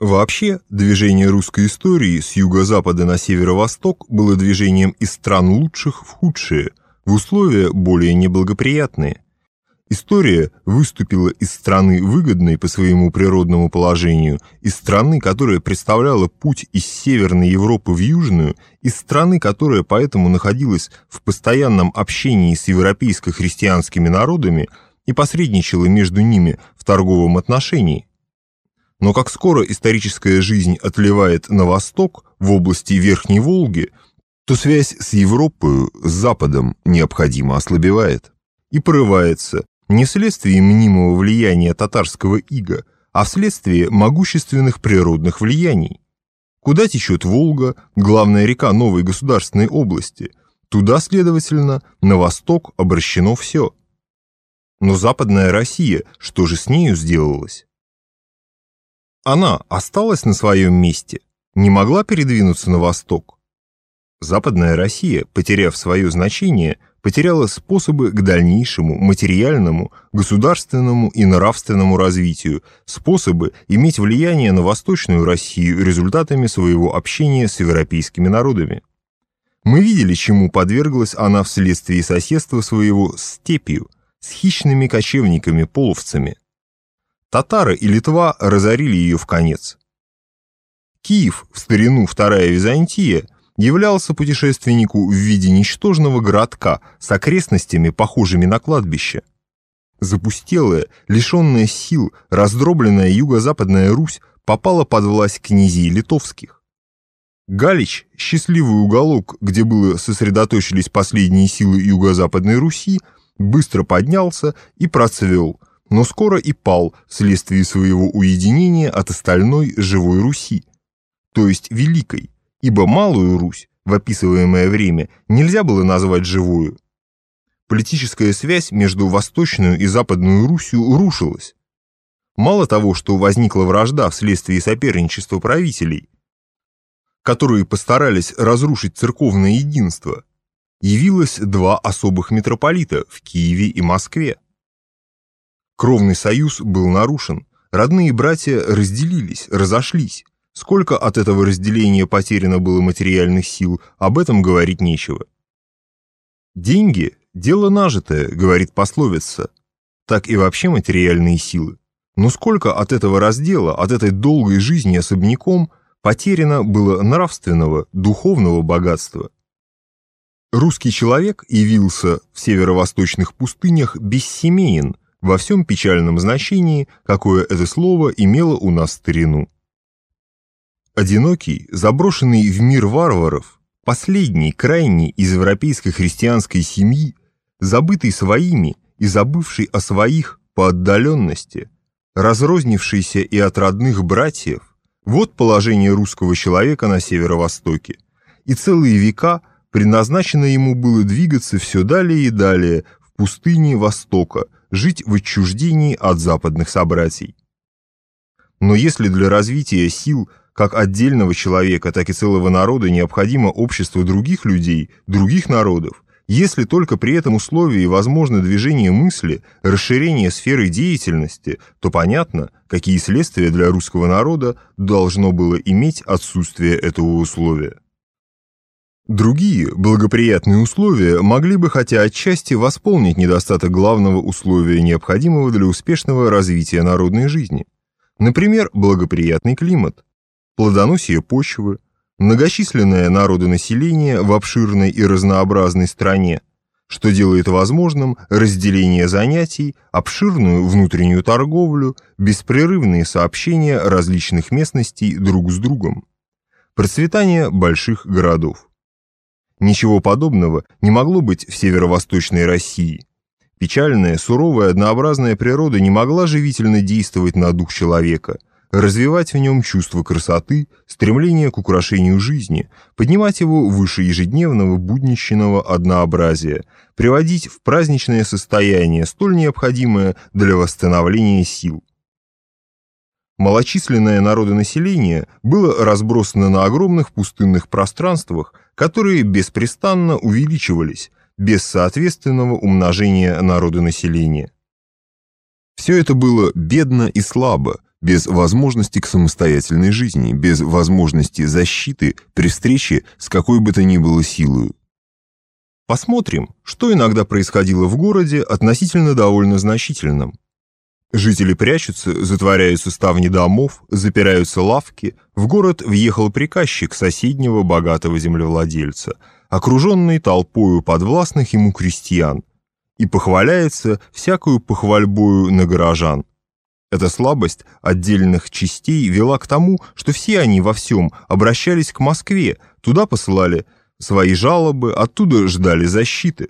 Вообще, движение русской истории с юго-запада на северо-восток было движением из стран лучших в худшие, в условия более неблагоприятные. История выступила из страны выгодной по своему природному положению, из страны, которая представляла путь из Северной Европы в Южную, из страны, которая поэтому находилась в постоянном общении с европейско-христианскими народами и посредничала между ними в торговом отношении. Но как скоро историческая жизнь отливает на восток, в области Верхней Волги, то связь с Европой, с Западом необходимо ослабевает и порывается не вследствие мнимого влияния татарского ига, а вследствие могущественных природных влияний. Куда течет Волга, главная река новой государственной области, туда, следовательно, на восток обращено все. Но Западная Россия, что же с нею сделалось? Она осталась на своем месте, не могла передвинуться на восток. Западная Россия, потеряв свое значение, потеряла способы к дальнейшему материальному, государственному и нравственному развитию, способы иметь влияние на Восточную Россию результатами своего общения с европейскими народами. Мы видели, чему подверглась она вследствие соседства своего с степью, с хищными кочевниками-половцами – Татары и Литва разорили ее в конец. Киев, в старину Вторая Византия, являлся путешественнику в виде ничтожного городка с окрестностями, похожими на кладбище. Запустелая, лишенная сил, раздробленная юго-западная Русь попала под власть князей литовских. Галич, счастливый уголок, где было сосредоточились последние силы юго-западной Руси, быстро поднялся и процвел – но скоро и пал вследствие своего уединения от остальной живой Руси, то есть Великой, ибо Малую Русь в описываемое время нельзя было назвать живую. Политическая связь между Восточную и Западную Русью рушилась. Мало того, что возникла вражда вследствие соперничества правителей, которые постарались разрушить церковное единство, явилось два особых митрополита в Киеве и Москве. Кровный союз был нарушен, родные братья разделились, разошлись. Сколько от этого разделения потеряно было материальных сил, об этом говорить нечего. «Деньги – дело нажитое», – говорит пословица. Так и вообще материальные силы. Но сколько от этого раздела, от этой долгой жизни особняком потеряно было нравственного, духовного богатства. Русский человек явился в северо-восточных пустынях бессемеен – во всем печальном значении, какое это слово имело у нас старину. Одинокий, заброшенный в мир варваров, последний, крайний из европейской христианской семьи, забытый своими и забывший о своих по отдаленности, разрознившийся и от родных братьев, вот положение русского человека на северо-востоке. И целые века предназначено ему было двигаться все далее и далее в пустыне Востока, жить в отчуждении от западных собратьей. Но если для развития сил как отдельного человека, так и целого народа необходимо общество других людей, других народов, если только при этом условии возможно движение мысли, расширение сферы деятельности, то понятно, какие следствия для русского народа должно было иметь отсутствие этого условия. Другие благоприятные условия могли бы хотя отчасти восполнить недостаток главного условия, необходимого для успешного развития народной жизни. Например, благоприятный климат, плодоносие почвы, многочисленное народонаселение в обширной и разнообразной стране, что делает возможным разделение занятий, обширную внутреннюю торговлю, беспрерывные сообщения различных местностей друг с другом, процветание больших городов. Ничего подобного не могло быть в северо-восточной России. Печальная, суровая, однообразная природа не могла живительно действовать на дух человека, развивать в нем чувство красоты, стремление к украшению жизни, поднимать его выше ежедневного будничного однообразия, приводить в праздничное состояние, столь необходимое для восстановления сил. Малочисленное народонаселение было разбросано на огромных пустынных пространствах, которые беспрестанно увеличивались без соответственного умножения народонаселения. Все это было бедно и слабо, без возможности к самостоятельной жизни, без возможности защиты при встрече с какой бы то ни было силой. Посмотрим, что иногда происходило в городе относительно довольно значительном. Жители прячутся, затворяются ставни домов, запираются лавки. В город въехал приказчик соседнего богатого землевладельца, окруженный толпою подвластных ему крестьян, и похваляется всякую похвальбою на горожан. Эта слабость отдельных частей вела к тому, что все они во всем обращались к Москве, туда посылали свои жалобы, оттуда ждали защиты.